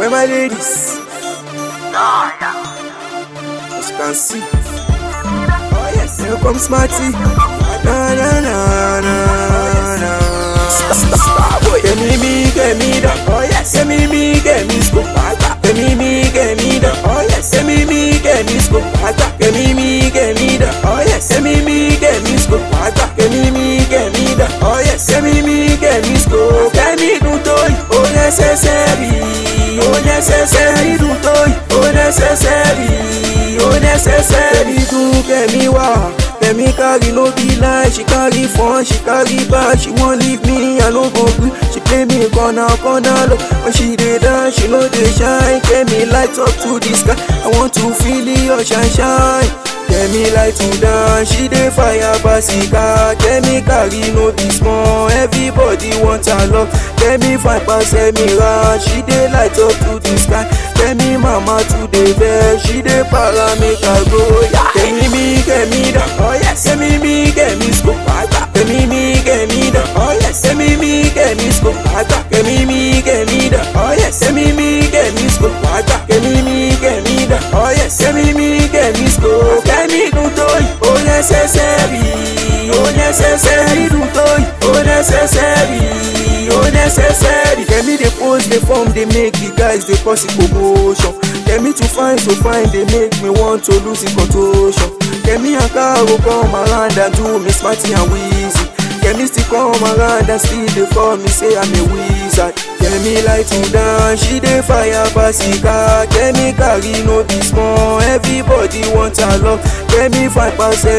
Where my ladies? As you can see. Oh yes, here comes Smarty. Na na na na na. Starboy. Get me me, get me da. Oh yes, get me me, get me scoop. Get me me, get me da. Oh yes, get me me, get me scoop. Get me me, get me da. Oh yes, get me me, get me scoop. Get me me, get me da. Oh yes, get me me, me scoop. Get me do toy. Oh necessary, necessary do toy. Oh necessary, oh necessary me wow. Let me carry no be lie, she carry phone, she carry bag, she won't leave me, I no go gree. She play me corner, corner, low. When she dey dance, she know dey shine. Me light up to the sky, I want to feel your shine, shine. Me light to dance, she dey fire basika. Me carry no be small, everybody want her love. Get me five pass me round, she dey light up to the sky. Get me mama to the bed, she dey para make her go. Yeah. Get me me, get me da, oh yes. Get me me, get me scoop. Get me me, get me da, oh yes. Get me me, get me scoop. Get me me, get me da, oh yes. Get me me, get me scoop. Get me me, get me da, oh yes. Get me me, get me scoop. Get me do toy, oh necessary, oh necessary do toy, oh necessary, necessary. Get me the pose, the form, they make the guys they cause commotion. Get me to find, so fine, they make me want to lose in contortion. Get me a car go come around and do me smarty and wheezy. Get me still come around and still they call me say I'm a wizard. Get me light to dance, she dey fire basika. Get me carry no be small, everybody love. Get me five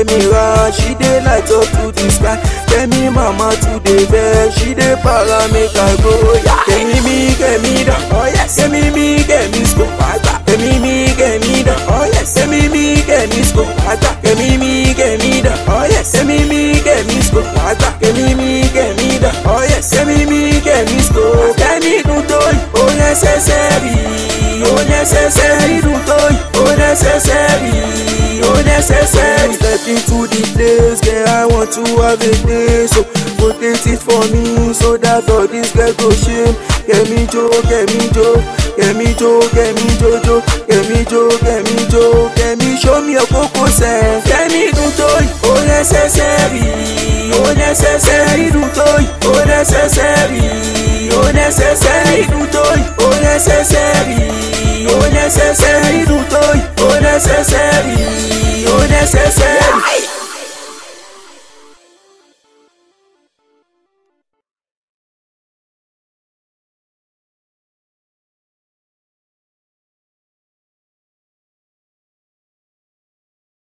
me round, she dey light up to the sky. Get me mama to the bed, she dey para make her go. Get me me, get me yes. Get me me, get me scoop. Get me me, get me yes. Get me me, get me scoop. Get me me, get me yes. Get me me, get me scoop. Get me me, get me yes. Get me me, get me scoop. Get me do toy, oh necessary, oh necessary do toy, oh necessary, necessary. Step into the place, girl, I want to have a day, so rotate it for me, so that all this girl go shame. Get me Joe, get me Joe, get me Joe, get me Jojo, get me Joe, get me Joe, get me show me your coco sense. Get me do toy, oh necessary, oh necessary do toy, oh necessary, oh necessary do toy, oh necessary, oh necessary do toy,